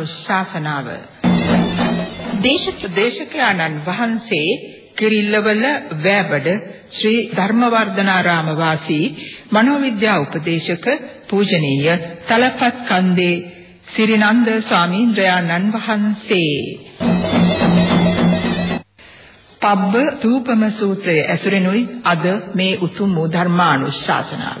ධර්මානුශාසනාව දේශක දේශකයන්න් වහන්සේ කිරිල්ලවල වැබඩ ශ්‍රී ධර්මවර්ධනාරාම වාසී මනෝවිද්‍යා උපදේශක පූජනීය තලපත් කන්දේ සිරිනන්ද ස්වාමීන්ද්‍රයන්න් වහන්සේ. පබ්බ තූපම සූත්‍රය ඇසුරෙනුයි අද මේ උතුම් වූ ධර්මානුශාසනාව.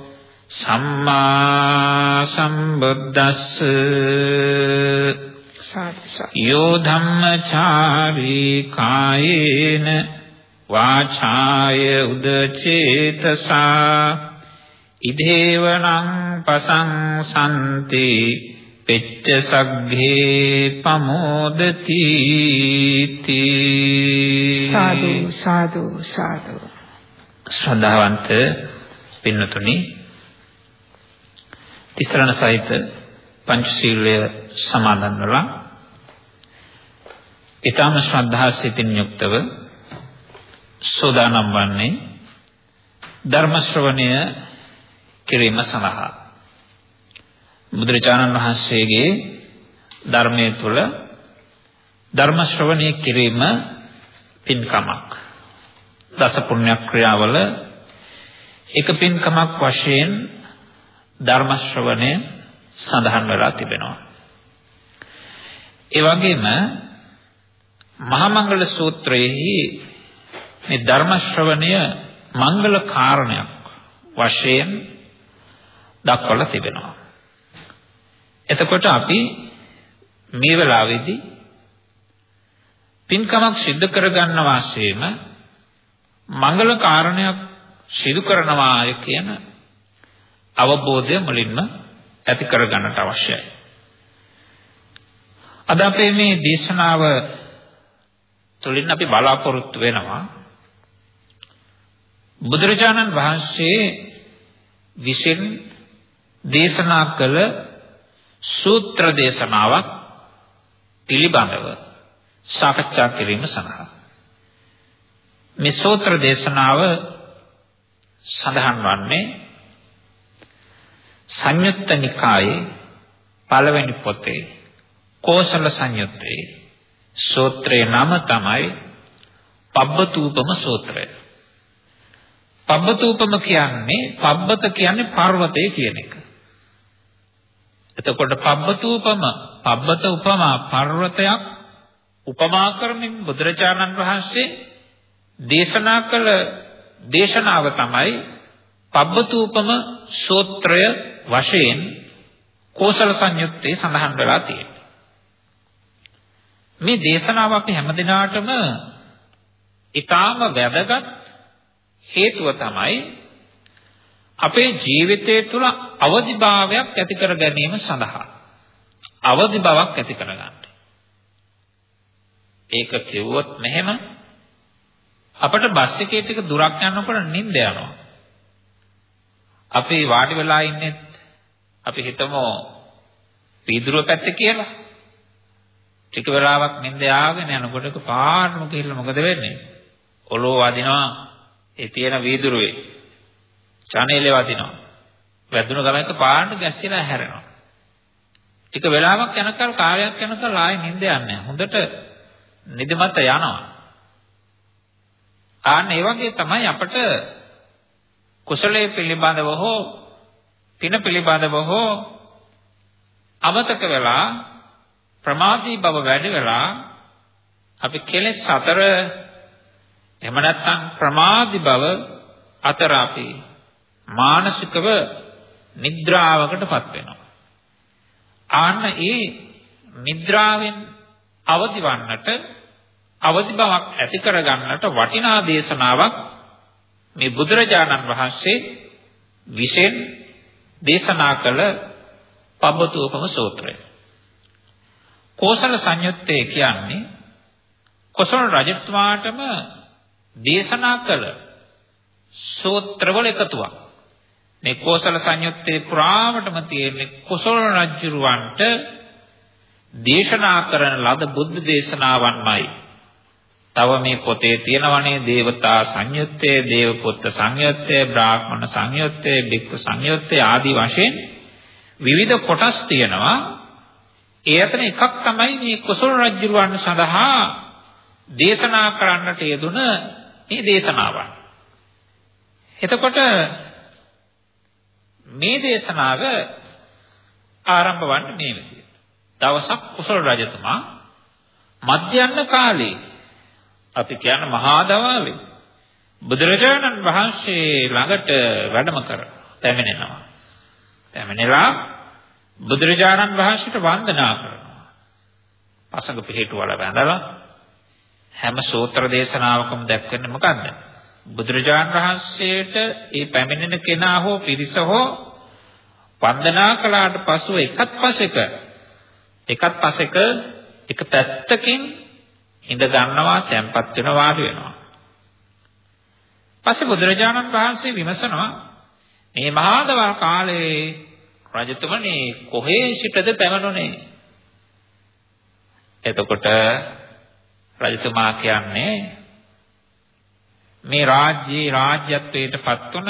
සම්මා සම්බුද්දස්ස යෝ ධම්මචාරී කායේන වාචාය උදචේතසා ඉදේවනං පසංසන්ති පෙච්ච සග්ගේ පමෝදති සාදු සාදු සාදු. ශ්‍රද්ධාවන්ත පින්නතුනි තිසරණ සහිත පංචශීලය සමාදන් වෙලා ඊටම ශ්‍රද්ධා සිතින් යුක්තව සෝදානම් වන්නේ ධර්ම ශ්‍රවණය කිරීම සඳහා. බුදුරජාණන් වහන්සේගේ ධර්මයේ තුල ධර්ම ශ්‍රවණය කිරීම පින්කමක්. දස පුණ්‍ය ක්‍රියාවල එක පින්කමක් වශයෙන් ධර්ම ශ්‍රවණය සඳහන් වෙලා තිබෙනවා. ඒ වගේම මහා මංගල සූත්‍රයේහි මේ ධර්ම ශ්‍රවණය මංගල කාරණයක් වශයෙන් දක්වලා තිබෙනවා. එතකොට අපි මේ වෙලාවේදී පින්කමක් සිද්ධ කරගන්න වාසයේම මංගල කාරණයක් සිදු කරනවාය කියන අවබෝධය මුලින්ම ඇති කරගන්නට අවශ්‍යයි. අද අපේ මේ දේශනාව තුළින් අපි බලාපොරොත්තු වෙනවා බුදුරජාණන් වහන්සේ විසින් දේශනා කළ සූත්‍ර දේශනාවක් පිළිබඳව සාකච්ඡා කිරීම සඳහා මේ සූත්‍ර දේශනාව සඳහන් වන්නේ සංයුත්ත නිකායේ පළවෙනි පොතේ කෝසල සංයුත්තේ සූත්‍රේ නම තමයි පබ්බතූපම සූත්‍රය. පබ්බතූපම කියන්නේ පබ්බත කියන්නේ පර්වතය කියන එක. එතකොට පබ්බතූපම පබ්බත උපමා පර්වතයක් උපමා කරමින් බුදුරජාණන් වහන්සේ දේශනා කළ දේශනාව තමයි පබ්බතූපම සූත්‍රය වශයෙන් කෝසල සංයුත්තේ සඳහන් වෙලා තියෙනවා. මේ දේශනාව අපි හැමදිනාටම ඊටාම වැදගත් හේතුව තමයි අපේ ජීවිතය තුළ අවදිභාවයක් ඇති කර ගැනීම සඳහා අවදි බවක් ඇති කරගන්න. ඒක කිව්වොත් මෙහෙම අපිට බස් එකේ ටික දුරක් යනකොට නිින්ද යනවා. අපි වාඩි වෙලා ඉන්නේ අපි හිතමු පීදුරුව පැත්තේ කියලා. ටික වෙලාවක් නිින්ද යාගෙන යනකොට පාරම ගිහිල්ලා මොකද වෙන්නේ? ඔලුව වදිනවා ඒ තියෙන වීදුරුවේ. චානේලේ වදිනවා. වැදුණු ගමන් එක පාරට ගැස්සිලා හැරෙනවා. ටික වෙලාවක් යනකල් කාලයක් යනකල් ආයෙ නිින්ද යන්නේ හොඳට නිදිමත යනවා. ආන්න ඒ වගේ තමයි අපට කුසලයේ පිළිබඳව හෝ පින පිළිබඳව හෝ අමතක වෙලා ප්‍රමාදී බව වැඩි වෙලා අපි කෙලෙස් අතර එහෙම නැත්නම් ප්‍රමාදී බව අතර අපි මානසිකව නිද්‍රාවකටපත් වෙනවා. ආන්න ඒ නිද්‍රාවෙන් අවදිවන්නට අවදි බවක් ඇති කරගන්නට වටිනා දේශනාවක් මේ බුදුරජාණන් වහන්සේ විශේෂ දේශනා කළ පබ්බතෝපම සූත්‍රය. කෝසල සංයුත්තේ කියන්නේ කොසල් රජතුමාටම දේශනා කළ සූත්‍රවල එකතුවක්. මේ කෝසල සංයුත්තේ පුරාවටම තියෙන කොසල් රජුරවන්ට දේශනා කරන ලද බුද්ධ දේශනාවන්මයි. තව මේ පොතේ තියෙනවනේ දේවතා සංයුත්තේ, දේවපුත්ත සංයුත්තේ, බ්‍රාහ්මණ සංයුත්තේ, බික්ඛු සංයුත්තේ ආදී වශයෙන් විවිධ කොටස් තියෙනවා. ඒ අතර එකක් තමයි මේ කොසල් රජුරවන් සඳහා දේශනා කරන්නට යෙදුන මේ දේශනාවන්. එතකොට මේ දේශනාව ආරම්භ වන්නේ මේ විදිහට. දවසක් කුසල රජතුමා මධ්‍යන්න කාලේ අපි කියන මහා දවාලේ බුදුරජාණන් වහන්සේ ළඟට වැඩම කර පැමිණෙනවා. පැමිණලා බුදුරජාණන් වහන්සේට වන්දනා කරනවා. පසඟ පිළිටුවල වැඳලා හැම සූත්‍ර දේශනාවකම දැක්වෙන්නේ මොකද්ද? බුදුරජාණන් වහන්සේට ඒ පැමිණෙන කෙනා හෝ පිරිස හෝ වන්දනා කළාට පසුව එකත් පසෙක එකත් පසෙක එක පැත්තකින් ඉඳ ගන්නවා තැම්පත් වෙනවා වාඩි වෙනවා. පස්සේ බුදුරජාණන් වහන්සේ විමසනවා මේ මහා දවල් කාලේ රජතුමනි කොහේ සිටද පැමිණුනේ? එතකොට රජතුමා කියන්නේ මේ රාජ්‍යයේ රාජ්‍යත්වයට පත් වුණ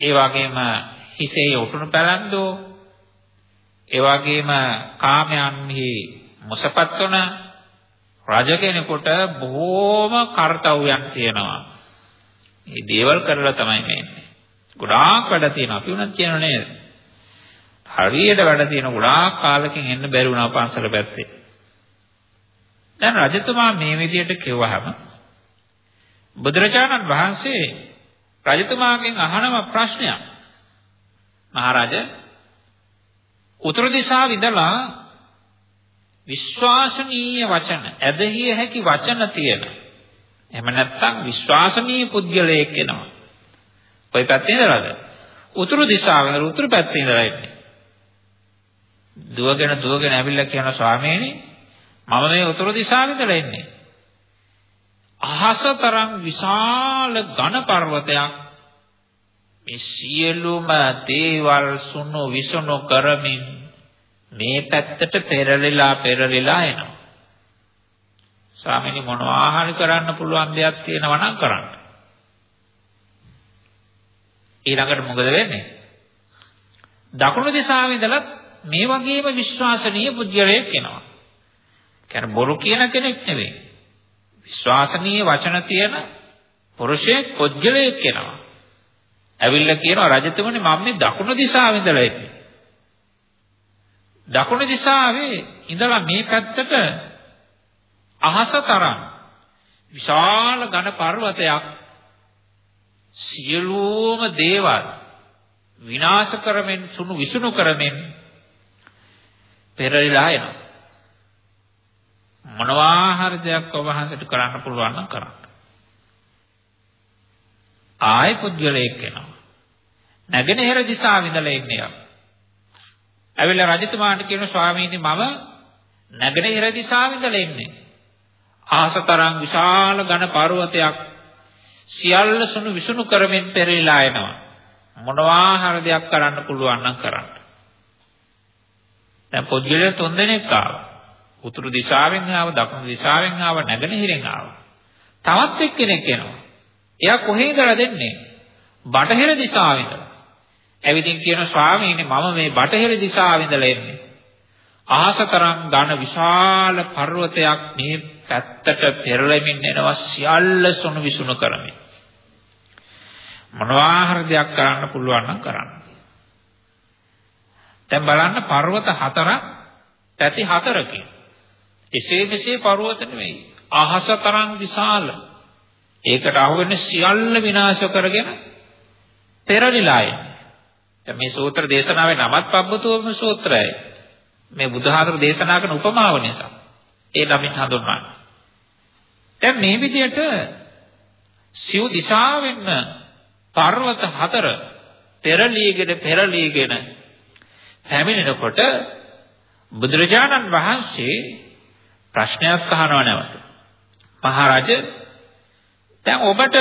ඒ වගේම හිසේ උටුණු පැලන්දෝ ඒ වගේම කාමයන්හි මුසපත් වුණ රජ කෙනෙකුට බොහෝම කාර්යයන් තියෙනවා. මේ දේවල් කරලා තමයි මේ ඉන්නේ. ගොඩාක් වැඩ තියෙනවා. අපි උනත් කියනව නේද? හරියට වැඩ තියෙන ගොඩාක් කාලෙකින් එන්න බැරි වුණා පන්සල පැත්තේ. දැන් රජතුමා මේ විදිහට කිව්වහම බුදුරජාණන් වහන්සේ රජතුමාගෙන් අහනම ප්‍රශ්නයක්. මහරජා උතුරු දිශාව ඉඳලා විශ්වාසනීය වචන, ඇදහිය හැකි වචන තියෙන. එහෙම නැත්නම් විශ්වාසනීය පුද්ගලයෙක් එනවා. කොයි පැත්තේ ඉඳලාද? උතුරු දිශාවෙන් උතුරු පැත්තේ ඉඳලා එන්නේ. දුවගෙන දුවගෙන ඇවිල්ලා කියන ස්වාමීනි මම මේ උතුරු දිශාවෙ ඉඳලා එන්නේ. අහසතරම් විශාල ඝන පර්වතයක් මේ සියලුම දේවල් සුණු විසුණු කරමින් මේ පැත්තට පෙරලිලා පෙරලිලා එනවා. ස්වාමීනි මොනවා හරි කරන්න පුළුවන් දෙයක් තියෙනවා නම් කරන්න. ඊළඟට මොකද වෙන්නේ? දකුණු දිශාවේ ඉඳලා මේ වගේම විශ්වාසනීය පුද්ගලයෙක් එනවා. කියන්නේ බොරු කියන කෙනෙක් නෙවෙයි. විශ්වාසනීය වචන තියෙන පුරුෂයෙක් පුද්ගලයෙක් එනවා. ඇවිල්ලා කියනවා රජතුමනි මම මේ දකුණු දිශාවේ ඉඳලා එන්නේ. දකුණු දිශාවේ ඉඳලා මේ පැත්තට අහස තරම් විශාල ඝන පර්වතයක් සියලුම දේවල් විනාශ කරමින් සුණු විසුණු කරමින් පෙරලිලා එනවා. මොනවා හරි දෙයක් ඔබ වහන්සේට කරන්න පුළුවන් නම් කරන්න. ආය පුද්ගලයෙක් එනවා. නැගෙනහිර දිශාව ඉඳලා එන්නේ. ඇවිල්ලා රජතුමාට කියන ස්වාමීනි මම නැගෙනහිර දිශාව ඉඳලා එන්නේ. ආසතරම් විශාල ඝන පර්වතයක් සියල්ල සුණු විසුණු කරමින් පෙරලිලා එනවා. මොනවා හරි දෙයක් කරන්න පුළුවන් නම් කරන්න. දැන් පුද්ගලයන් තුන්දෙනෙක් ආවා. උතුරු දිශාවෙන් ආව, දකුණු දිශාවෙන් ආව, නැගෙනහිරෙන් ආව. තවත් එක්කෙනෙක් එනවා. එයා කොහේ ඉඳලා දෙන්නේ? බටහිර දිශාවෙන් ඉඳලා. ඇවිදින් කියන ස්වාමීනි මම මේ බටහිර දිශාවෙන් ඉඳලා එන්නේ. අහසතරම් ඝන විශාල පර්වතයක් මේ පැත්තට පෙරලෙමින් එනවා සියල්ල සුණු විසුණු කරමින්. මොනවා හරි දෙයක් කරන්න පුළුවන් නම් කරන්න. දැන් බලන්න පර්වත හතරක් පැති හතරකින්. එසේ මෙසේ පර්වත නෙවෙයි. අහස තරම් විශාල. ඒකට අහුවෙන සියල්ල විනාශ කරගෙන පෙරලිලා එන්නේ. දැන් මේ සූත්‍ර දේශනාවේ නමත් පබ්බතෝම සූත්‍රයයි. මේ බුදුහාමර දේශනා කරන උපමාව නිසා. ඒ ළමින් හඳුන්වන්නේ. දැන් මේ විදිහට සිව් දිශාවෙන් පර්වත හතර පෙරලීගෙන පෙරලීගෙන පැමිණෙනකොට බුදුරජාණන් වහන්සේ ප්‍රශ්නයක් අහනවා නැවත. මහරජ දැන් ඔබට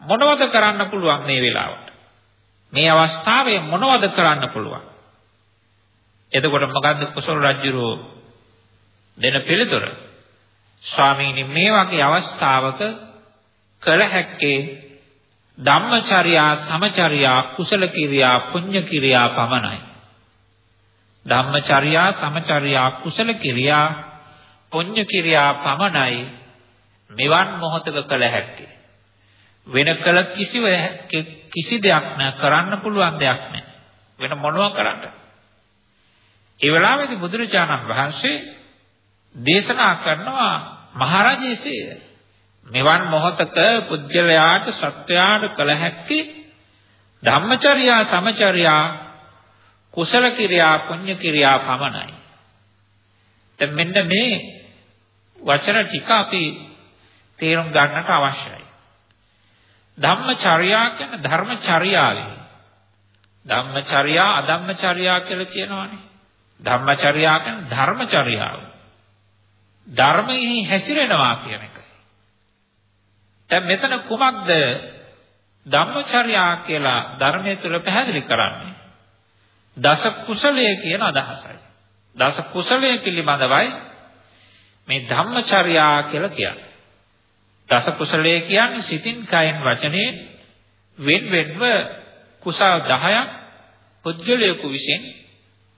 මොනවද කරන්න පුළුවන් මේ වෙලාවට? මේ අවස්ථාවේ මොනවද කරන්න පුළුවන්? එතකොට මොකද්ද කුසල රජුරෝ දෙන පිළිතුර? ස්වාමීනි මේ වගේ අවස්ථාවක කළ හැක්කේ ධම්මචර්යා සමචර්යා කුසල කිරියා පුඤ්ඤ කිරියා පමණයි. ධම්මචර්යා සමචර්යා කුසල කිරියා පුඤ්ඤ කිරියා පමණයි මෙවන් මොහතක කළ හැක්කේ. වෙන කළ කිසිව කිසි දෙයක් නැ කරන්න පුළුවන් දෙයක් නැහැ. වෙන මොනවා කරන්නද? ඒ වෙලාවේදී බුදුරජාණන් වහන්සේ දේශනා කරනවා මහරජේසේ මෙවන් මොහතක පුජ්‍යලයාට සත්‍යයාට කළ හැක්කේ ධම්මචර්යා සමචර්යා කුසල කිරියා පුණ්‍ය කිරියා පමණයි. දැන් මෙන්න මේ වචන ටික අපි තේරුම් ගන්නට අවශ්‍යයි. ධම්මචර්යා කියන ධර්මචර්යාවේ ධම්මචර්යා අධම්මචර්යා කියලා කියනවානේ. ධම්මචර්යා කියන්නේ ධර්මචර්යාව. ධර්මයේ හැසිරෙනවා කියන එකයි. දැන් මෙතන කුමක්ද ධම්මචර්යා කියලා ධර්මයේ තුල පැහැදිලි කරන්නේ? දස කුසලයේ කියන අදහසයි. දස කුසලයේ පිළිබඳවයි මේ ධම්මචර්යා කියලා කියන්නේ. දස කුසලයේ කියන්නේ සිතින් කයෙන් වචනයෙන් වෙන් වෙන්ව කුසල 10ක් පුද්ගලයෙකු විසින්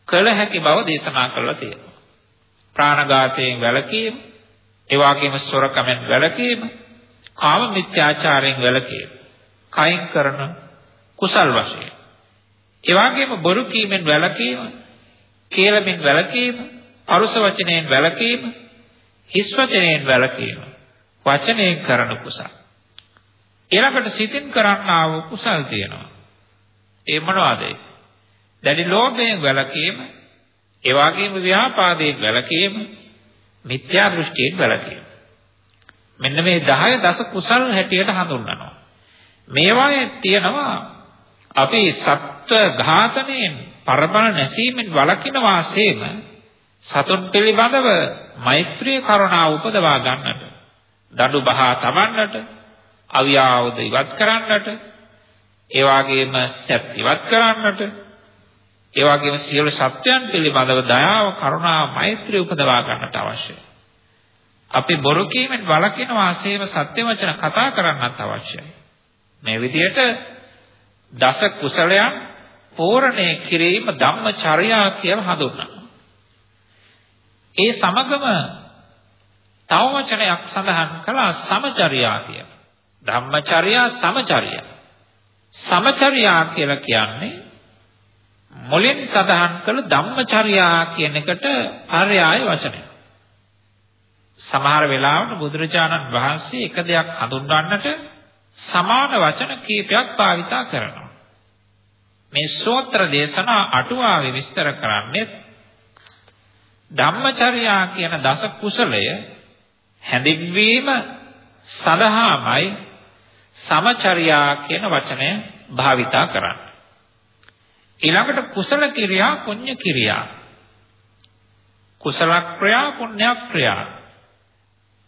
කළ හැකි බව දේශනා කරලා තියෙනවා. ප්‍රාණඝාතයෙන් වැළකීම, ඒ වගේම සොරකමෙන් වැළකීම, කාම මිත්‍යාචාරයෙන් වැළකීම, කයින් කරන කුසල් වශයෙන්. ඒ වගේම බොරු කීමෙන් වැළකීම, කේලමෙන් වැළකීම, අරුස වචනයෙන් වැළකීම, හිස් වචනයෙන් වැළකීම, වචනයෙන් කරන කුසල්. ඊළඟට සිතින් කරන්නා වූ කුසල් තියෙනවා. ඒ මොනවාද? දැඩි ලෝභයෙන් වැළකීම, ඒ වගේම ව්‍යාපාදයෙන් වැළකීම, මිත්‍යා දෘෂ්ටියෙන් වැළකීම. මෙන්න මේ 10 දස කුසල් හැටියට හඳුන්වනවා. මේවායේ තියෙනවා අපි සත්ව ඝාතනයෙන් පරබල නැසීමෙන් වළකින වාසයේම සතුන් පිළිබඳව මෛත්‍රී කරුණාව උපදවා ගන්නට දඩු බහා තබන්නට අවියාවද ඉවත් කරන්නට ඒ වගේම සැප ඉවත් කරන්නට ඒ වගේම සියලු සත්‍යයන් පිළිබඳව දයාව කරුණාව මෛත්‍රිය උපදවා ගන්නට අවශ්‍යයි. අපි බොරු කීමෙන් වළකින වාසයේම සත්‍ය වචන කතා කරන්නත් අවශ්‍යයි. මේ විදිහට දස කුසලයන් පෝරණය කිරීම ධම්මචර්යා කියලා හඳුන්වනවා. ඒ සමගම තව වචනයක් සඳහන් කළා සමචර්යා කියලා. ධම්මචර්යා සමචර්යා. සමචර්යා කියලා කියන්නේ මුලින් සඳහන් කළ ධම්මචර්යා කියන එකට පර්යාය වචනයක්. සමහර වෙලාවට බුදුරජාණන් වහන්සේ එක දෙයක් හඳුන්වන්නට සමාන වචන කීපයක් භාවිතා කරනවා. මේ සූත්‍ර දේශනා අටුවාවේ විස්තර කරන්නේ ධම්මචර්යා කියන දස කුසලය හැඳින්වීම සඳහාමයි සමචර්යා කියන වචනය භාවිතා කරන්නේ. ඊළඟට කුසල කිරියා පුණ්‍ය කිරියා. කුසල ක්‍රියා පුණ්‍ය ක්‍රියා.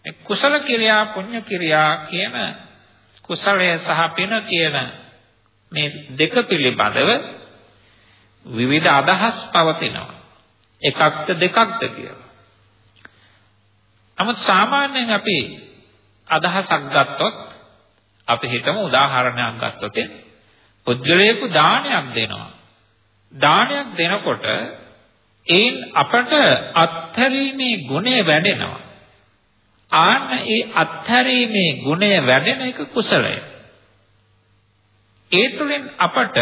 මේ කුසල කිරියා පුණ්‍ය කිරියා කියන කුසලය සහ පින කියන මේ දෙක පිළිබඳව විවිධ අදහස් පවතිනවා. එකක්ද දෙකක්ද කියලා. නමුත් සාමාන්‍යයෙන් අපි අදහසක් ගත්තොත් අපි හිතමු උදාහරණයක් ගත්තොත් පුද්ගලයෙකු දානයක් දෙනවා. දානයක් දෙනකොට ඒන් අපට අත්හැරීමේ ගුණය වැඩෙනවා. ආන්න ඒ අත්හැරීමේ ගුණය වැඩෙන එක කුසලය. ඒ තුළින් අපට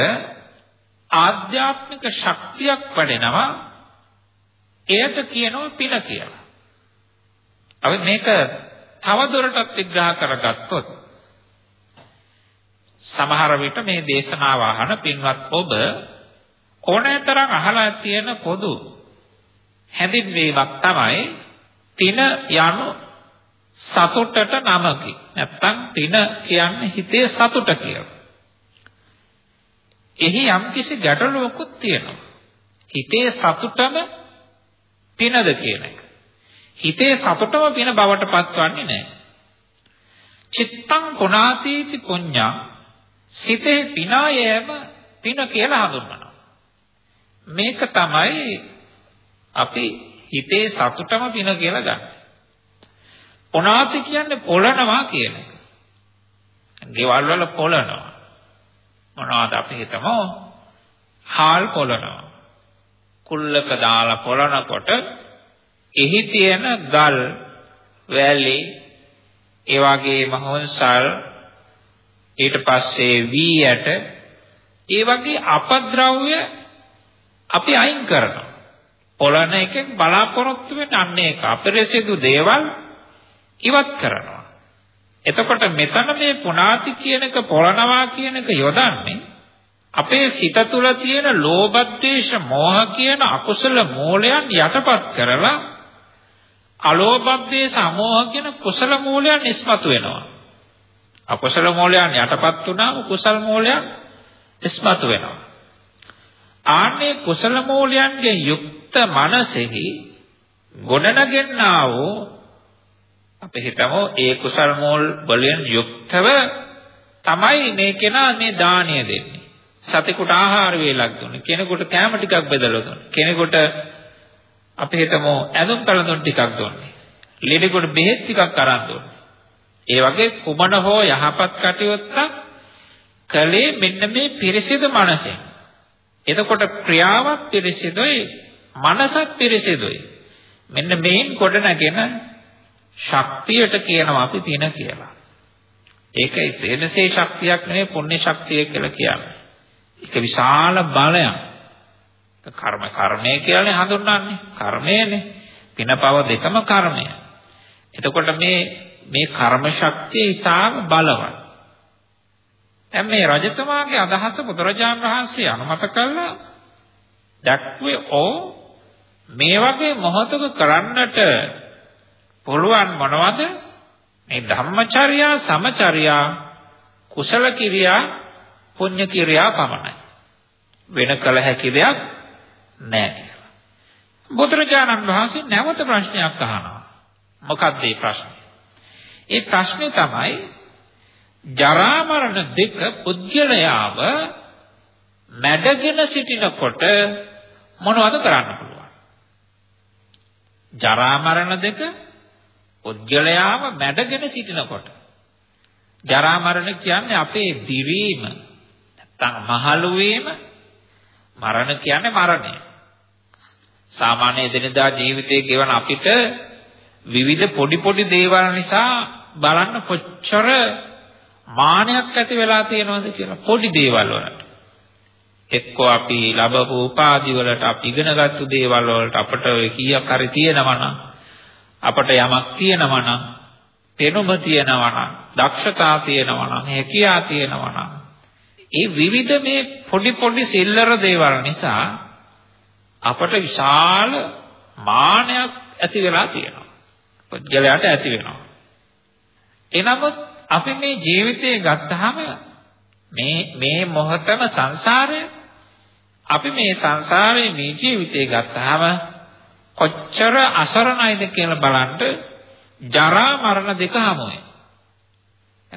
ආධ්‍යාත්මික ශක්තියක් වැඩෙනවා එයට කියනවා පින කියලා. අපි මේක තවදුරටත් විග්‍රහ කරගත්තොත් සමහර විට මේ දේශනාව අහන පින්වත් ඔබ ඕනෑතරම් අහලා තියෙන පොදු හැඳින්වීමක් තමයි පින යනු සතුටට නමකි. නැත්තම් පින කියන්නේ හිතේ සතුට කියලා. එහි යම්කිසි ගැටලුවකුත් තියෙනවා. හිතේ සතුටම පිනද කියන එක. හිතේ සතුටම පින බවට පත්වන්නේ නැහැ. චිත්තං පුනාතීති පුඤ්ඤං සිතේ පිනායම පින කියලා හඳුන්වනවා. මේක තමයි අපි හිතේ සතුටම පින කියලා ගන්න. පුනාති කියන්නේ පොළනවා කියන එක. ගෙවල් වල පොළනවා. මොනවද අපි හිතමු? හාල් පොළනවා. කුල්ලක දාලා පොළනකොට එහි තියෙන ගල් වැලි ඒ වගේම හොන්සල් ඊට පස්සේ වී යට ඒ වගේ අපද්‍රව්‍ය අපි අයින් කරනවා. පොළන එකෙන් බලාපොරොත්තු වෙන අන්න ඒක. අපිරිසිදු දේවල් ඉවත් කරනවා. එතකොට මෙතන මේ පුනාති කියන එක පොළනවා කියන එක යොදන්නේ අපේ සිත තුළ තියෙන ලෝභ ද්වේෂ මෝහ කියන අකුසල මූලයන් යටපත් කරලා අලෝභ ද්වේෂ අමෝහ කියන කුසල මූලයන් ඉස්මතු වෙනවා. අකුසල මූලයන් යටපත් වුණාම කුසල මූලයන් ඉස්මතු වෙනවා. ආන්නේ කුසල මූලයන්ගෙන් යුක්ත මනසෙහි ගොඩනගෙන්නා වූ අපි හිතමු ඒ කුසල මූල වලින් යුක්තව තමයි මේ කෙනා මේ දාණය දෙන්නේ. සතෙකුට ආහාර වේලක් දුන්නේ. කෙනෙකුට කැම ටිකක් බෙදලා දුන්නේ. කෙනෙකුට අපි හිතමු ඇඳුම් කලඳුන් ටිකක් දුන්නේ. ලෙඩෙකුට බෙහෙත් ටිකක් අරන් දුන්නේ. ඒ වගේ කුමන හෝ යහපත් කටයුත්තක් කලේ මෙන්න මේ පිරිසිදු මනසෙන්. එතකොට ක්‍රියාවක් පිරිසිදුයි, මනසත් පිරිසිදුයි. මෙන්න මේන් කොට නැගෙන ශක්තියට කියනවා අපි පින කියලා. ඒකයි සේනසේ ශක්තියක් නෙවෙයි පුණ්‍ය ශක්තිය කියලා කියන්නේ. ඒක විශාල බලයක්. කර්ම කර්මය කියන්නේ හඳුන්වන්නේ කර්මයනේ. පිනපව දෙකම කර්මය. එතකොට මේ මේ කර්ම ශක්තිය ඊටාම බලවත්. දැන් මේ රජතුමාගේ අදහස බුදුරජාන් වහන්සේ අනුමත කළා දැක්වේ ඕ මේ වගේ මොහොතක කරන්නට පුළුවන් මොනවද මේ ධම්මචර්යා සමචර්යා කුසල කිරියා පුණ්‍ය කිරියා පමණයි. වෙන කල හැකි දෙයක් නැහැ කියලා. බුදුරජාණන් වහන්සේ නැවත ප්‍රශ්නයක් අහනවා. මොකක්ද ඒ ප්‍රශ්නේ? ඒ ප්‍රශ්නේ තමයි ජරා මරණ දෙක පුද්ගලයාව මැඩගෙන සිටිනකොට මොනවද කරන්න පුළුවන්? ජරා මරණ දෙක පුද්ගලයාව මැඩගෙන සිටිනකොට ජරා මරණ කියන්නේ අපේ දිවීම නැත්තම් මහලු වීම මරණ කියන්නේ මරණය. සාමාන්‍ය එදිනදා ජීවිතයේ ගෙවන අපිට විවිධ පොඩි පොඩි දේවල් නිසා බලන්න කොච්චර මානයක් ඇති වෙලා තියෙනවද කියලා පොඩි දේවල් වලට. එක්කෝ අපි ලැබපු උපාධි වලට අපි ඉගෙනගත්තු දේවල් වලට අපට කීයක් හරි තියෙනවා නම් අපට යමක් තියෙනවා නම් පෙනුම තියෙනවා නම් දක්ෂතා තියෙනවා නම් හැකියාව තියෙනවා නම් ඒ විවිධ මේ පොඩි පොඩි සිල්ලර දේවල් නිසා අපට විශාල මානයක් ඇති වෙලා තියෙනවා. පුද්ගලයාට ඇති වෙනවා. එනමුත් අපි මේ ජීවිතේ ගත්තාම මේ මේ මොහතම සංසාරය අපි මේ සංසාරේ මේ ජීවිතේ ගත්තාම කොච්චර අසරණයිද කියලා බලන්න ජරා මරණ දෙක හමුවේ.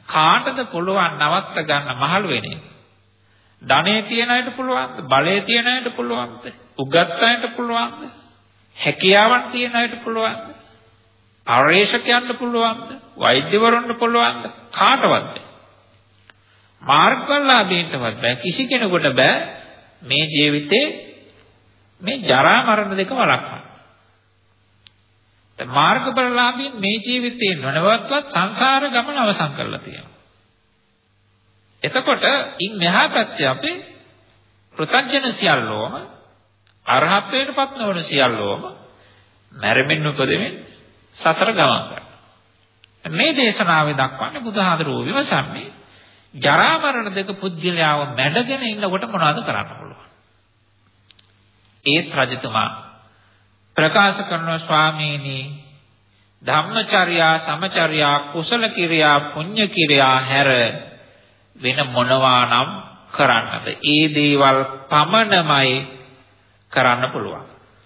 කාටද පුළුවන් නවත්ත ගන්න මහලු වෙන්නේ? ධනෙ තියන අයට පුළුවන්ද? බලය තියන අයට පුළුවන්ද? උගත් අයට පුළුවන්ද? හැකියාවක් තියන අයට පුළුවන්ද? පරිශකයන්ට පුළුවන්ද? වෛද්‍යවරුන්ට පුළුවන්ද? කාටවත් මාර්ගඵලලාභීන්ටවත් බෑ. කිසි කෙනෙකුට බෑ මේ ජීවිතේ මේ ජරා මරණ දෙක වළක්වන්න. දැන් මාර්ගඵලලාභීන් මේ ජීවිතේ නොනවත්වත් සංසාර ගමන අවසන් කරලා තියෙනවා. එතකොට ඉන් මෙහා පැත්තේ අපි පෘථග්ජන සියල්ලෝම අරහත්ත්වයටපත් නොවන සියල්ලෝම මැරෙමින් උපදෙමින් සසර ගමන් කරනවා. මේ දේශනාවේ දක්වන්නේ බුදුහාඳුරෝ විමසන්නේ ජරා මරණ දෙක පුද්ගලයාව මැඩගෙන ඉන්නකොට මොනවද කරන්න පුළුවන්? ඒත් රජතුමා ප්‍රකාශ කරන ස්වාමීනි ධම්මචර්යා සමචර්යා කුසල කිරියා පුඤ්ඤ කිරියා හැර වෙන මොනවා නම් කරන්නද? ඒ දේවල් පමණමයි කරන්න පුළුවන්.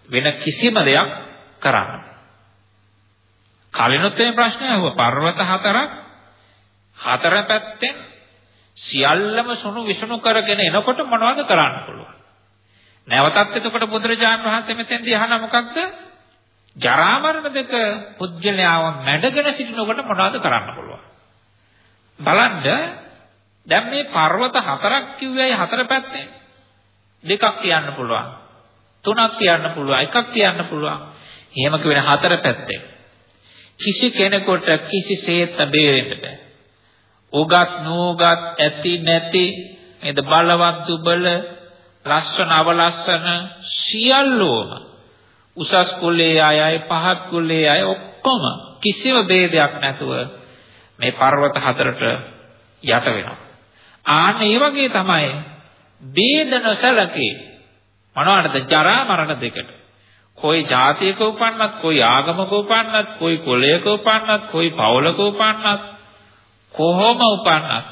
වෙන කිසිම දෙයක් කරන්න. කලිනුත් මේ ප්‍රශ්නේ අහුව පර්වත හතරක් හතර පැත්තෙන් සියල්ලම සුණු විසුණු කරගෙන එනකොට මොනවද කරන්න පුළුවන්? නැවතත් එතකොට බුදුරජාණන් වහන්සේ මෙතෙන්දී අහන මොකක්ද? ජරා මරණ දෙක පුජ්‍යලයාව මැඩගෙන සිටිනකොට මොනවද කරන්න පුළුවන්? බලන්න දැන් මේ පර්වත හතරක් කිව්වයි හතර පැත්තෙන් දෙකක් කියන්න පුළුවන්. තුනක් කියන්න පුළුවන්. එකක් කියන්න පුළුවන්. එහෙම කියන හතර පැත්තෙන් කිසි කෙනෙකුට කිසිසේත් බේරෙන්න බෑ. උගත් නූගත් ඇති නැති නේද බලවත් දුබල ලස්සන අවලස්සන සියල්ලෝම උසස් කුලයේ අය අය පහත් කුලයේ අය ඔක්කොම කිසිම ભેදයක් නැතුව මේ පර්වත හතරට යට වෙනවා. ආන්න ඒ වගේ තමයි ભેද නොසලකේ. මොනවාටද ජරා මරණ දෙකට. કોઈ જાතියක උපන්නත්, કોઈ ආගමක උපන්නත්, કોઈ කුලයක උපන්නත්, કોઈ පවුලක උපන්නත් කොහොම උපන්නත්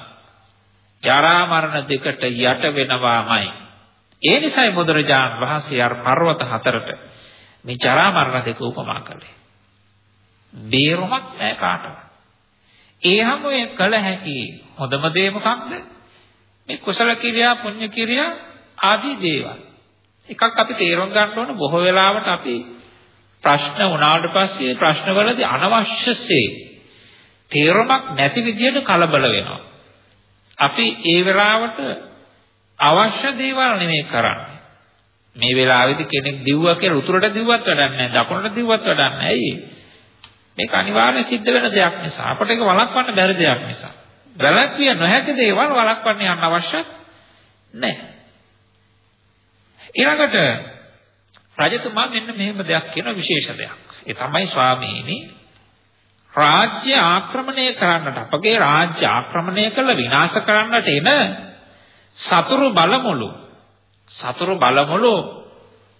ජරා මරණ දෙකට යට වෙනවාමයි. ඒ නිසායි බුදුරජාන් වහන්සේ අර පර්වත හතරට මේ ජරා මරණ දෙක උපමා කළේ. බේරුමක් නැහැ කාටවත්. ඒ හැම වෙලේ කළ හැකි හොඳම දේ මොකක්ද? මේ කුසල කිරියා පුණ්‍ය කිරියා ආදී දේවල්. එකක් අපි තේරුම් ගන්න ඕන බොහෝ වෙලාවට අපි ප්‍රශ්න වුණාට පස්සේ ප්‍රශ්නවලදී අනවශ්‍යසේ තේරුමක් නැති විදිහට කලබල වෙනවා. අපි ඒ වෙලාවට අවශ්‍ය දේවල් නෙමෙයි කරන්නේ. මේ වෙලාවේදී කෙනෙක් දිව්වා කියලා උතුරට දිව්වත් වැඩක් නැහැ. දකුණට දිව්වත් වැඩක් නැහැ. ඇයි? මේක අනිවාර්යයෙන් සිද්ධ වෙන දෙයක් නිසා. අපට ඒක වළක්වන්න බැරි දෙයක් නිසා. වැළැක්විය නොහැකි දේවල් වළක්වන්න යන්න අවශ්‍ය නැහැ. ඊළඟට රජතුමා මෙන්න මෙහෙම දෙයක් කියන විශේෂ දෙයක්. ඒ තමයි ස්වාමීනි රාජ්‍ය ආක්‍රමණය කරන්නට අපගේ රාජ්‍ය ආක්‍රමණය කළ විනාශ කරන්නට එන සතුරු බලමුළු සතුරු බලමුළු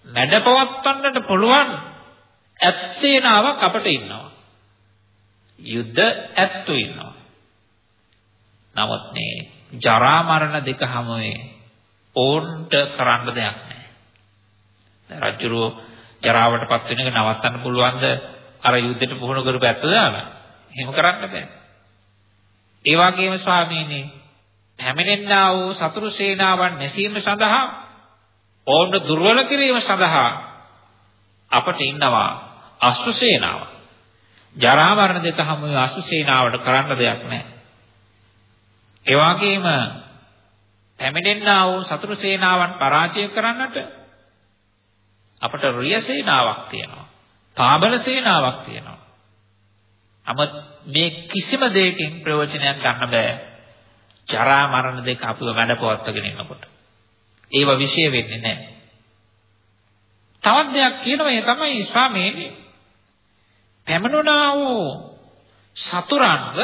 මැඩපවත්වන්නට පුළුවන් ඇත්සේනාවක් අපට ඉන්නවා. යුද්ධ ඇත්තු ඉන්නවා. නමුත් මේ ජරා මරණ දෙක හැමෝේ ඕන්ට කරන්න දෙයක් රජුරෝ ජරාවටපත් වෙන එක නවත්තන්න පුළුවන්ද අර යුද්ධෙට පුහුණු කරපු ඇත්ත දාලා? එහෙම කරන්න බෑ. ඒ වගේම ස්වාමීනි හැමෙන්නා වූ සතුරු සේනාවන් නැසීම සඳහා ඕන්න දුර්වල කිරීම සඳහා අපට ඉන්නවා අශ්ව සේනාව. ජරා මරණ දෙක හැම අශ්ව සේනාවට කරන්න දෙයක් නැහැ. ඒ වගේම පැමිණෙන්නා වූ සතුරු සේනාවන් පරාජය කරන්නට අපට රිය සේනාවක් තියෙනවා. පාබල සේනාවක් තියෙනවා. නමුත් මේ කිසිම දෙයකින් ප්‍රයෝජනයක් ගන්න බෑ. ජරා මරණ දෙක අපිව වැඩපවත්වගෙන ඉන්නකොට. ඒව විශේෂ වෙන්නේ නැහැ. තවත් දෙයක් කියනවා ඒ තමයි ස්වාමීනි පැමනුණා වූ සතුරන්ව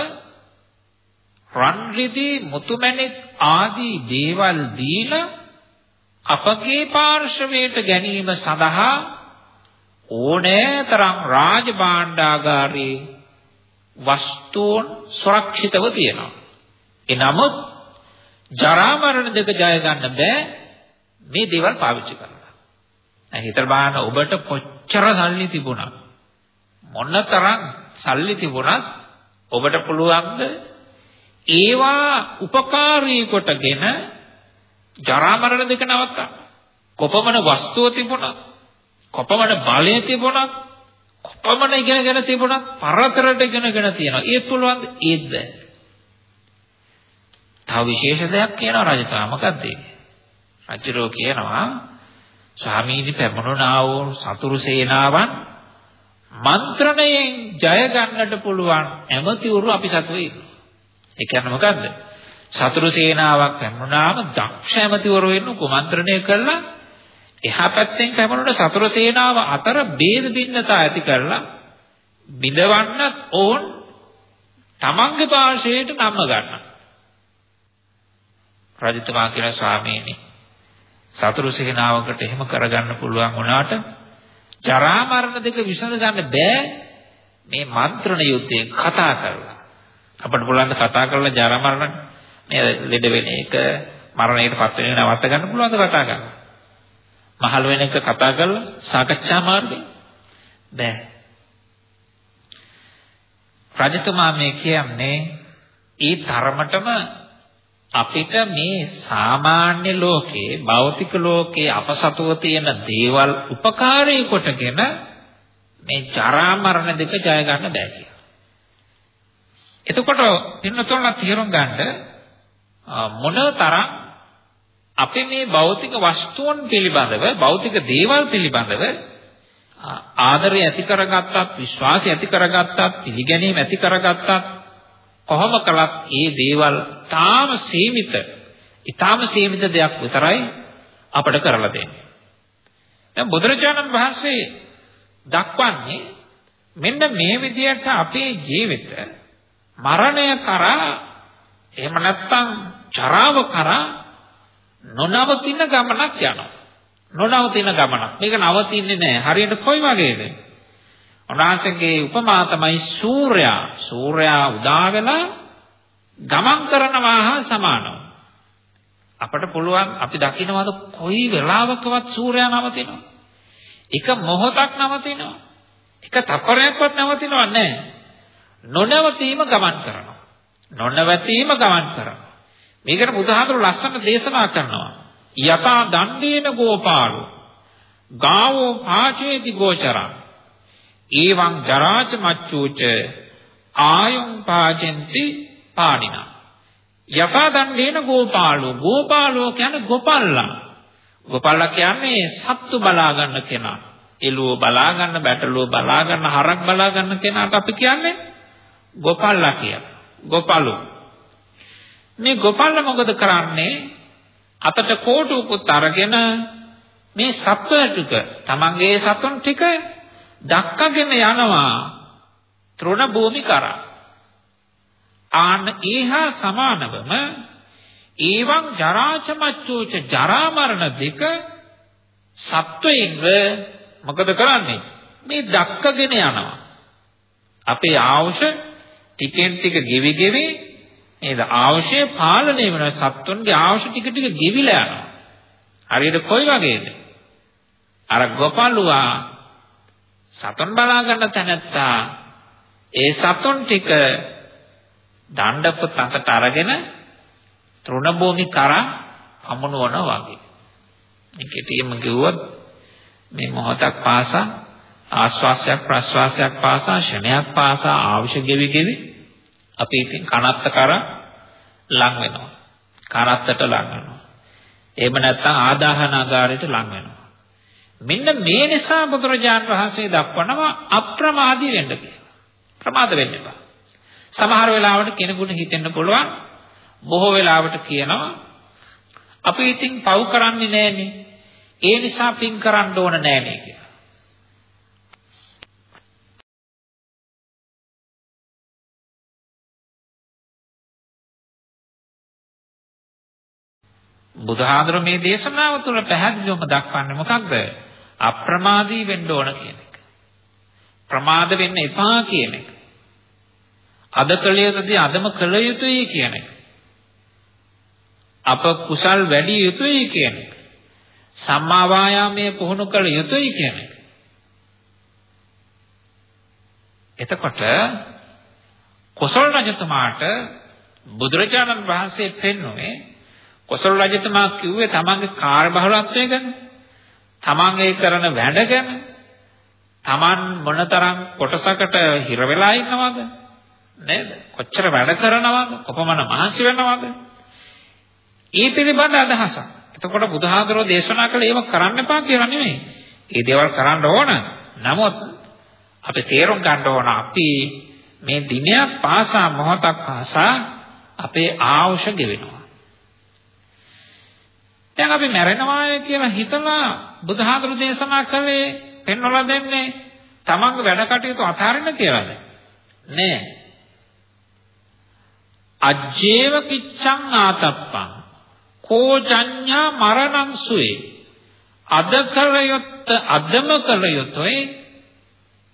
රන් රිදී මුතුමැණික් ආදී දේවල් දීලා අපගේ පාර්ශවයට ගැනීම සඳහා ඕනෑතරම් රාජභාණ්ඩාගාරයේ වස්තුන් සුරක්ෂිතව තියෙනවා. එනමුත් ජරා මරණ දෙක ජය ගන්න බෑ මේ දේවල් පාවිච්චි කරලා. දැන් හිතලා බලන්න ඔබට කොච්චර සල්ලි තිබුණා මොනතරම් සල්ලි තිබුණත් ඔබට පුළුවන්ද ඒවා උපකාරී කොටගෙන ජරා මරණ දෙක නවත්තන්න. කොපමණ වස්තුව තිබුණත්, කොපමණ බලය තිබුණත්, කොපමණ ඉගෙනගෙන තිබුණත් පරතරට ඉගෙනගෙන තියෙනවා. ඒත් පුළුවන් ඒත් බෑ. තව විශේෂ දෙයක් කියනවා රජතුමා මොකක්ද ඒ? රජුරෝ කියනවා ස්වාමීනි පැමුණා වූ සතුරු සේනාවන් මන්ත්‍රණයෙන් ජය ගන්නට පුළුවන් ඇමතිවරු අපි සතුවේ ඉන්නවා. ඒ කියන්නේ මොකද්ද? සතුරු සේනාවක් පැමුණාම දක්ෂ ඇමතිවරු වෙන්න කුමන්ත්‍රණය කළා එහා පැත්තෙන් පැමුණුන සතුරු සේනාව අතර ભેද බින්නතා ඇති කරලා බිඳවන්නත් ඕන් තමන්ගේ පාර්ශවයට නම්ම ගන්න. රජතුමා කියන ස්වාමීනි සතුරු සේනාවකට එහෙම කරගන්න පුළුවන් වුණාට ජරා මරණ දෙක විසඳ ගන්න බෑ මේ මන්ත්‍රණ යුද්ධයෙන් කතා කරලා. අපිට පුළුවන් ද කතා කරලා ජරා මරණ මේ ලෙඩ වෙන එක මරණයට පත් වෙන නවත්ත ගන්න පුළුවන් ද කතා කරලා. මහල් වෙන එක කතා කරලා සාකච්ඡා මාර්ගයෙන් බෑ. රජතුමා මේ කියන්නේ ඒ තරමටම අපිට මේ සාමාන්‍ය ලෝකේ භෞතික ලෝකේ අපසතුව තියෙන දේවල් උපකාරී කොටගෙන මේ ජරා මරණ දෙක ජය ගන්න බෑ කියලා. එතකොට පින්නතොල්ලා තීරුම් ගන්න මොනතරම් අපි මේ භෞතික වස්තුන් පිළිබඳව භෞතික දේවල් පිළිබඳව ආදරය ඇති කරගත්තත් විශ්වාසය ඇති කරගත්තත් පිළිගැනීම ඇති කරගත්තත් කොහොම කළත් මේ දේවල් තාම සීමිත ඊටාම සීමිත දෙයක් විතරයි අපිට කරලා දෙන්නේ. දැන් බුදුරජාණන් වහන්සේ දක්වන්නේ මෙන්න මේ විදිහට අපේ ජීවිත මරණය කරා එහෙම නැත්නම් චරාව කරා නොනවතින ගමනක් යනවා. නොනවතින ගමනක්. මේක නවතින්නේ නැහැ. හරියට කොයි වගේද? උන්වහන්සේගේ උපමා තමයි සූර්යා. සූර්යා උදා වෙලා ගමන් කරනවා හා සමානව. අපට පුළුවන් අපි දකින්නවාද කොයි වෙලාවකවත් සූර්යා නවතිනවා. එක මොහොතක් නවතිනවා. එක තප්පරයක්වත් නවතිනව නැහැ. නොනවතීම ගමන් කරනවා. නොනවතීම ගමන් කරනවා. මේකට බුදුහාමුදුරු ලස්සන දේශනා කරනවා. යතා දණ්ඩේන ගෝපාලෝ ගාවෝ පාචේති ගෝචරං ඒවං ජරාච මච්චූච ආයුං පාචෙන්ති පාණිනා යතා දණ්ඩේන ගෝපාලෝ ගෝපාලෝ කියන්නේ ගොපල්ලා ගොපල්ලා කියන්නේ සත්තු බලා ගන්න කෙනා එළුව බලා ගන්න බැටළුව බලා ගන්න හරක් බලා ගන්න කෙනාට අපි කියන්නේ ගොපල්ලා කියලා ගොපලු මේ ගොපල්ල මොකද කරන්නේ? අතට කෝටුකුත් අරගෙන මේ සත්වය ටික තමන්ගේ සතුන් ටික දක්කගෙන යනවා තෘණ භූමි කරා. ආන ඒහා සමානවම ඒවං ජරාච මච්චෝච ජරා මරණ දෙක සත්වයින්ව මොකද කරන්නේ? මේ දක්කගෙන යනවා. අපේ ආවුෂ ටිකෙන් ටික ගෙවි ගෙවි නේද? ආවශ්‍ය පාලනය වෙන සත්තුන්ගේ ආවශ්‍ය ටික ටික ගෙවිලා යනවා. හරියට කොයි වගේද? අර ගොපලුවා සතුන් බලා ගන්න තැනත්තා ඒ සතුන් ටික දණ්ඩපත අතට අරගෙන තෘණ භූමි කරා පමුණුවනවා වගේ. මේ කෙටියෙන්ම කිව්වොත් මේ මොහොතක් පාසා ආශ්වාසයක් ප්‍රශ්වාසයක් පාසා ෂණයක් පාසා ආවශ්‍ය ගෙවි ගෙවි අපි ඉතින් කනත්ත කරා ලං වෙනවා. කරත්තට ලං වෙනවා. එහෙම නැත්නම් ආදාහනාගාරයට ලං වෙනවා. මෙන්න මේ නිසා බුදුරජාන් වහන්සේ දක්වනවා අප්‍රමාදී වෙන්න කියලා. ප්‍රමාද වෙන්න එපා. සමහර වෙලාවට කෙනෙකුට හිතෙන්න පුළුවන් බොහෝ වෙලාවට කියනවා අපි ඉතින් පව් කරන්නේ නැහනේ. ඒ නිසා පින් කරන්න ඕන නැහනේ කියලා. බුදුහාඳුර මේ දේශනාව තුළ පැහැදිලිවම දක්වන්නේ මොකක්ද? අප්‍රමාදී වෙන්න ඕන කියන එක. ප්‍රමාද වෙන්න එපා කියන එක. අද කළ යුතුදී අදම කළ යුතුයි කියන එක. අප කුසල් වැඩි යුතුයි කියන එක. සම්මා වායාමයේ පුහුණු කළ යුතුයි කියන එක. එතකොට කොසල් රජතුමාට බුදුරජාණන් වහන්සේ පෙන්වුවේ කොසල් රජතුමා කිව්වේ තමන්ගේ කාර්යබහුලත්වය ගැන තමන්ගේ කරන වැඩ ගැන තමන් මොනතරම් කොටසකට හිර වෙලා ඉන්නවද නේද? කොච්චර වැඩ කරනවද කොපමණ මහන්සි වෙනවද? ඒ පිළිබඳ අදහසක්. එතකොට බුදුහාඳුරෝ දේශනා කළේ ඒව කරන්න එපා කියලා නෙමෙයි. ඒ දේවල් කරන්න ඕන. නමුත් අපි තේරුම් ගන්න ඕන අපි මේ දිනයක් පාසා මොහොතක් පාසා අපේ ආවුෂ ගෙවෙනවා. දැන් අපි මැරෙනවා කියලා හිතලා බුදුහාමුදුරු දේශනා කළේ පෙන්වලා දෙන්නේ තමන්ගේ වැඩ කටයුතු අතාරින්න කියලාද? නෑ. අජ්ජේව කිච්ඡං ආතප්පං කෝ ජඤ්ඤා මරණං සුවේ අද කල යුත්ත අදම කල යුතුයි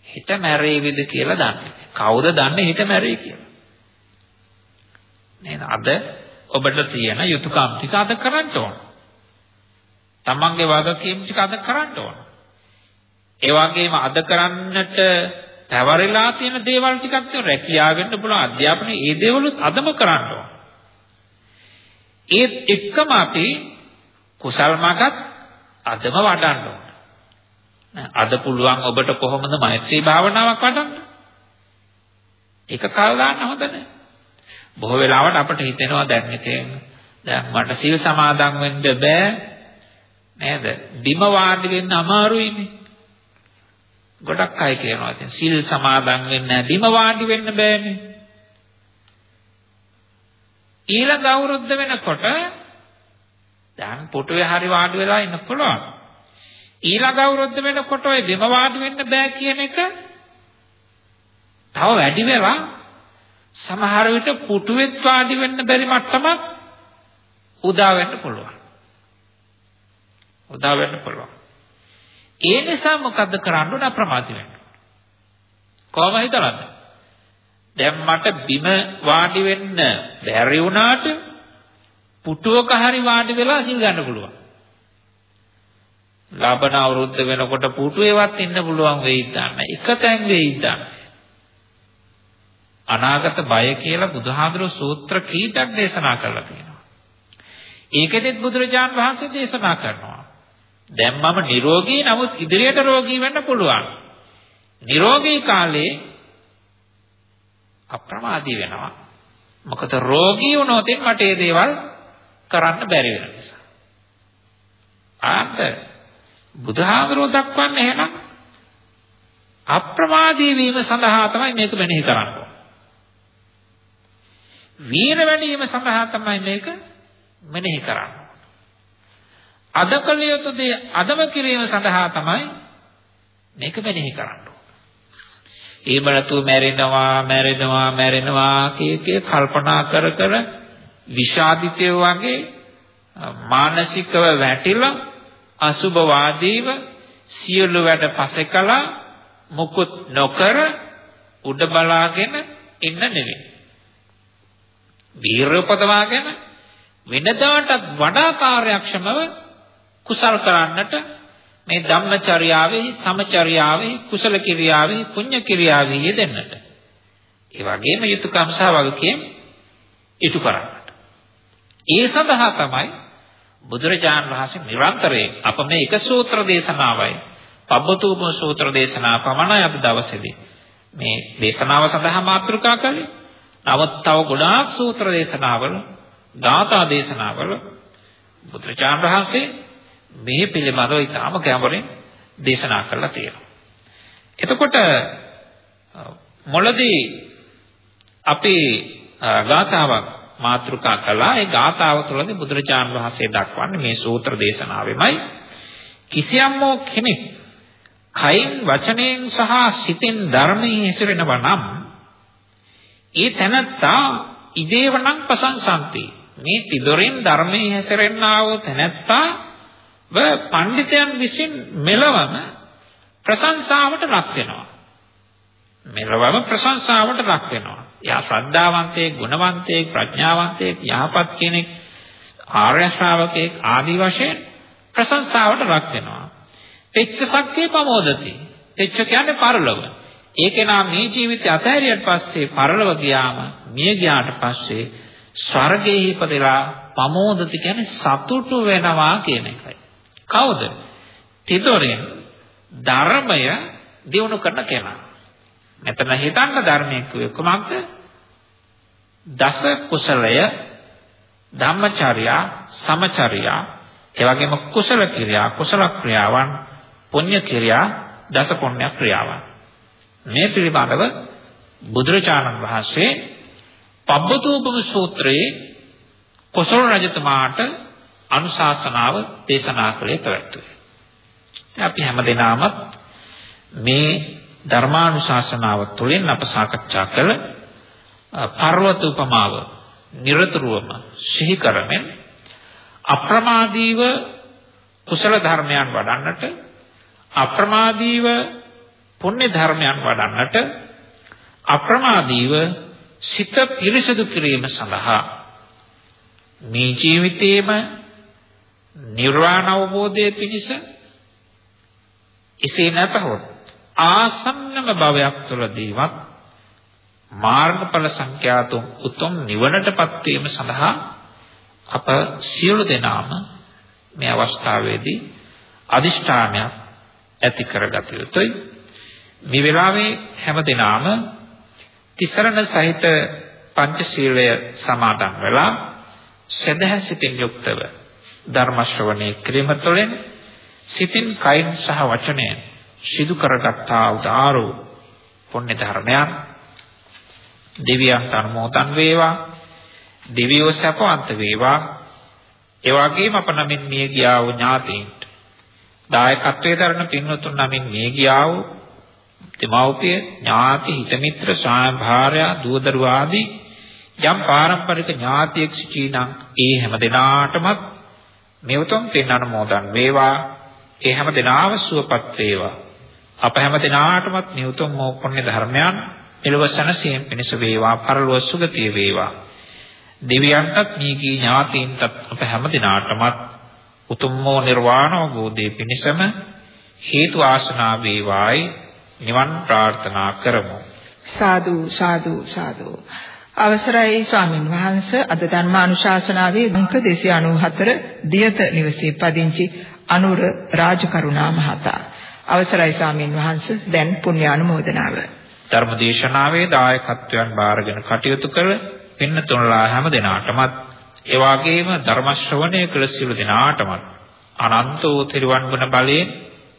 හිත මැරෙවිද කියලා දන්නේ. කවුද දන්නේ හිත මැරෙයි කියලා? නේද? අද ඔබට තියෙන යුතුයකම් ටික අද කරන්න ඕන. තමන්ගේ වගකීම් ටික අද කරන්න ඕන. ඒ වගේම අද කරන්නට පැවරලා තියෙන දේවල් ටිකක් තියෙන රැකියාව වෙන්න පුළුවන් අධ්‍යාපනය ඒ දේවලුත් අදම කරන්න ඕන. ඒත් එක්කම අපි කුසල් මාර්ගත් අදම වඩන්න ඕන. අද පුළුවන් ඔබට කොහොමද මෛත්‍රී භාවනාවක් වඩන්න? ඒක කල් දාන්න හොඳ නැහැ. බොහෝ වෙලාවට අපිට හිතෙනවා දැන් ඉතින් දැන් මට සීල් සමාදන් වෙන්න බෑ නේද? බිම වාඩි වෙන්න අමාරුයිනේ. ගොඩක් අය කියනවා ඉතින් සීල් සමාදන් වෙන්න බිම වාඩි වෙන්න බෑනේ. ඊළඟ අවුරුද්ද වෙනකොට දැන් පුටුවේ හරි වාඩි වෙලා ඉන්න පුළුවන්. ඊළඟ අවුරුද්ද වෙනකොට ඔය බිම වාඩි වෙන්න බෑ කියන එක තව වැඩි වෙලා සමහර විට පුටුවෙත් වාඩි වෙන්න බැරි මට්ටමක් උදා වෙන්න පුළුවන්. උදා වෙන්න පුළුවන්. ඒ නිසා මොකද්ද කරන්න ඕන අප්‍රමාදී වෙන්න. කොහොම හිතනද? දැන් මට බිම වාඩි වෙන්න බැරි වුණාට පුටුවක හරි වාඩි වෙලා සිල් ගන්න පුළුවන්. ලබන අවුරුද්ද වෙනකොට පුටුවේවත් ඉන්න පුළුවන් වෙයි ගන්න. එක තැන් වෙයි ගන්න. අනාගත බය කියලා බුදුහාඳුර සූත්‍ර කීපයක් දේශනා කරලා තියෙනවා. ඒකෙදිත් බුදුරජාන් වහන්සේ දේශනා කරනවා. දැන් මම නිරෝගී නමුත් ඉදිරියට රෝගී වෙන්න පුළුවන්. නිරෝගී කාලේ අප්‍රමාදී වෙනවා. මොකද රෝගී වුණොත් මට මේ දේවල් කරන්න බැරි වෙන නිසා. ආන්ත බුදුහාමරෝ දක්වන්නේ එහෙනම් අප්‍රමාදී වීම සඳහා තමයි මේක මෙනෙහි කරන්නේ. වීර වැඩිම සඳහා තමයි මේක මෙනෙහි කරන්නේ. අද කළ යුතු දේ අදම කිරීම සඳහා තමයි මේක මෙනෙහි කරන්නේ. එහෙම නැතුව මැරෙනවා මැරෙනවා මැරෙනවා කිය කිය කල්පනා කර කර විෂාදිතය වගේ මානසිකව වැටිලා අසුබ වාදීව සියලු වැඩ පසෙකලා මුකුත් නොකර උඩ බලාගෙන ඉන්න නෙවෙයි. වීර උපදවාගෙන වෙනදාටත් වඩා කාර්යක්ෂමව කුසල් කරන්නට මේ ධම්මචර්යාවේ සමචර්යාවේ කුසල කිරියාවේ පුණ්‍ය කිරියාවේ යෙදෙන්නට ඒ වගේම යුතුයකම් සහ වගකීම් ඉටු කරන්නට ඒ සඳහා තමයි බුදුරජාන් වහන්සේ නිරන්තරයෙන් අප මේ එක සූත්‍ර දේශනාවයි පබ්බතුම සූත්‍ර දේශනාව පමණයි අද දවසේදී මේ දේශනාව සඳහා මාතෘකා කළේ. නමුත් තව ගොඩාක් සූත්‍ර දේශනාවල, ධාතා දේශනාවල බුදුරජාන් වහන්සේ මේ පිළිබඳව ඉතාම ගැඹුරින් දේශනා කරලා තියෙනවා. එතකොට මොළදී අපි ගාථාවක් මාතෘකා කළා. ඒ ගාථාව තුළදී බුදුරජාන් වහන්සේ දක්වන්නේ මේ සූත්‍ර දේශනාවෙමයි කිසියම් කෙනෙක් කයින් වචනයෙන් සහ සිතෙන් ධර්මයේ හැසිරෙනවා නම් ඒ තැනත්තා ඉදේවනම් ප්‍රසංසන්ති මේ තිදොරින් ධර්මයේ හැසිරෙන්නා වූ තැනැත්තා ව පඬිතයන් විසින් මෙලවම ප්‍රශංසාවට ලක් වෙනවා. මෙලවම ප්‍රශංසාවට ලක් වෙනවා. එයා ශ්‍රද්ධාවන්තයෙක්, ගුණවන්තයෙක්, ප්‍රඥාවන්තයෙක්, යහපත් කෙනෙක්, ආර්ය ශ්‍රාවකෙක් ආදි වශයෙන් ප්‍රශංසාවට ලක් වෙනවා. පෙච්ච සක්කේ පමෝදති. පෙච්ච කියන්නේ පරලොව. ඒකේ නාම මේ ජීවිතය අතහැරියට පස්සේ පරලොව ගියාම මිය ගියාට පස්සේ ස්වර්ගයේ ඉපදලා පමෝදති කියන්නේ සතුටු වෙනවා කියන එකයි. කවුද? තිදොරෙන් ධර්මය දිනු කරන කෙනා. මෙතන හිතන්න ධර්මයේ කිව්වේ කොහොමද? දස කුසලය ධම්මචර්යා සමචර්යා ඒ වගේම කුසල ක්‍රියා කුසල ක්‍රියාවන් පුණ්‍ය ක්‍රියා දස පුණ්‍ය ක්‍රියාවන් මේ පිළිබඳව බුදුරජාණන් වහන්සේ පබ්බතෝපම සූත්‍රයේ කොසල් රජතුමාට අනුශාසනාව දේශනා කළේ පැවැත්වුවේ. අපි හැමදෙනාම මේ ධර්මානුශාසනාව තුළින් අප සාකච්ඡා කළ පර්වත උපමාව নিরතුරුවම සිහි කරමින් අප්‍රමාදීව කුසල ධර්මයන් වඩන්නට අප්‍රමාදීව පුණ්‍ය ධර්මයන් වඩන්නට අප්‍රමාදීව සිත පිරිසිදු කිරීම සඳහා මේ ජීවිතයේම නිර්වාණ අවබෝධයේ පිණිස එසේ නැතහොත් ආසන්නම භවයක් තුළදීවත් මාර්ගඵල සංඛ්‍යාත උතුම් නිවනටපත් වීම සඳහා අප සියලු දෙනාම මේ අවස්ථාවේදී අදිෂ්ඨානයක් ඇති කරගත යුතුයි. මේ වෙලාවේ හැම දිනාම තිසරණ සහිත පංචශීලය සමාදන් වෙලා සදහැ සිතින් යුක්තව ධර්ම ශ්‍රවණය කිරීම තුළින් සිතින් කයින් සහ වචනයෙන් සිදු කරගත්තා උදාරෝ පුණ්‍ය ධර්මයන්. දෙවියන්ට අනුමෝදන් වේවා. දෙවියෝ සපවන්ත වේවා. ඒ වගේම අප නමින් මිය ගියා වූ ඥාතීන්ට. දායකත්වයේ දරන පින්වතුන් නමින් මිය ගියා වූ දෙමව්පිය ඥාති හිතමිත්‍ර සාභාර්යා දුවදරුව ආදී යම් පාරම්පරික ඥාතියෙක් සිටිනම් ඒ හැම දිනාටම මේ උතුම් පින් අනුමෝදන් වේවා. ඒ හැම දිනාම සුවපත් වේවා. අප හැම දිනාටමත් මේ උතුම් මොක්කොන්නේ ධර්මයන් එළවසනසීම් පිණිස වේවා. පරලොව සුගතිය වේවා. දෙවියන්ටත් නීකී ඥාතීන්ටත් අප හැම දිනාටමත් උතුම් වූ නිර්වාණ අවබෝධයේ පිණිසම හේතු ආසනා වේවායි. නිවන් ප්‍රාර්ථනා කරමු. සාදු සාදු සාදු. අවසරයි ස්වාමින් වහන්සේ. අද ධර්මානුශාසනාවේ අංක 294 දියත නිවසේ පදිංචි අනුර රාජකරුණා මහතා. අවසරයි ස්වාමින් වහන්සේ. දැන් පුණ්‍ය අනුමෝදනාව ධර්මදේශනාවේ දායකත්වයන් බාරගෙන කටයුතු කළ පින්නතුන්ලා හැම දිනාටමත් ඒ වගේම ධර්ම ශ්‍රවණය කළ සියලු දිනාටමත් අනන්ත වූ තිරුවන් ගුණ බලයෙන්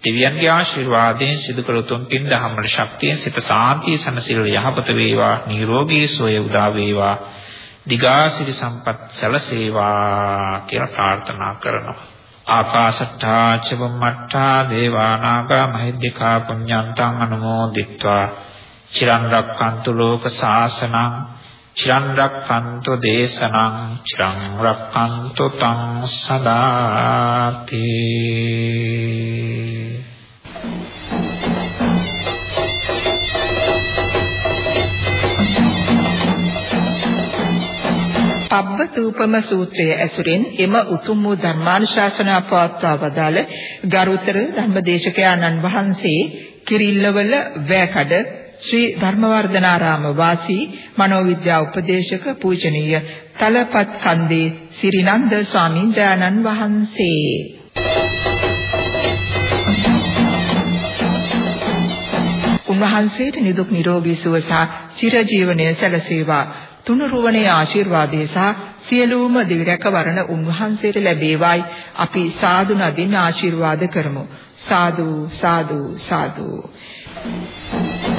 දෙවියන්ගේ ආශිර්වාදයෙන් සිදු කළ උතුම් පින් දහම්වල ශක්තියෙන් සිත සාන්තිය සනසිරල යහපත වේවා නිරෝගී සුවය උදා වේවා දිගාසිරි සම්පත් සැලසේවා කියලා ප්‍රාර්ථනා කරනවා. ආකාශට්ටා චවම්මට්ටා දේවානාග මහිද්దికා පුඤ්ඤන්තං අනුමෝදිත්වා. චිරන් රක්칸තු ලෝක සාසනං චිරන් රක්칸තු දේශනං චිරන් රක්칸තු තං සදාති. පබ්බතූපම සූත්‍රය ඇසුරෙන් එම උතුම් වූ ධර්මානුශාසනා පවත්වා වදාළ ගරුතර ධර්මදේශක ආනන් වහන්සේ කිරිල්ලවල වැකඩ ශ්‍රී ධර්මවර්ධනාරාම වාසී මනෝවිද්‍යා උපදේශක පූජනීය තලපත් කන්දේ සිරිනන්ද ස්වාමීන් වහන්සේ. උන්වහන්සේට නිදුක් නිරෝගී සුව සහ චිරජීවනයේ සැලසේවා. තුනුරුවනේ ආශිර්වාදයේ සහ සියලුම දිවි රැකවරණ උන්වහන්සේට ලැබේවායි අපි සාදු නදින් ආශිර්වාද කරමු සාදු සාදු සාදු Thank you.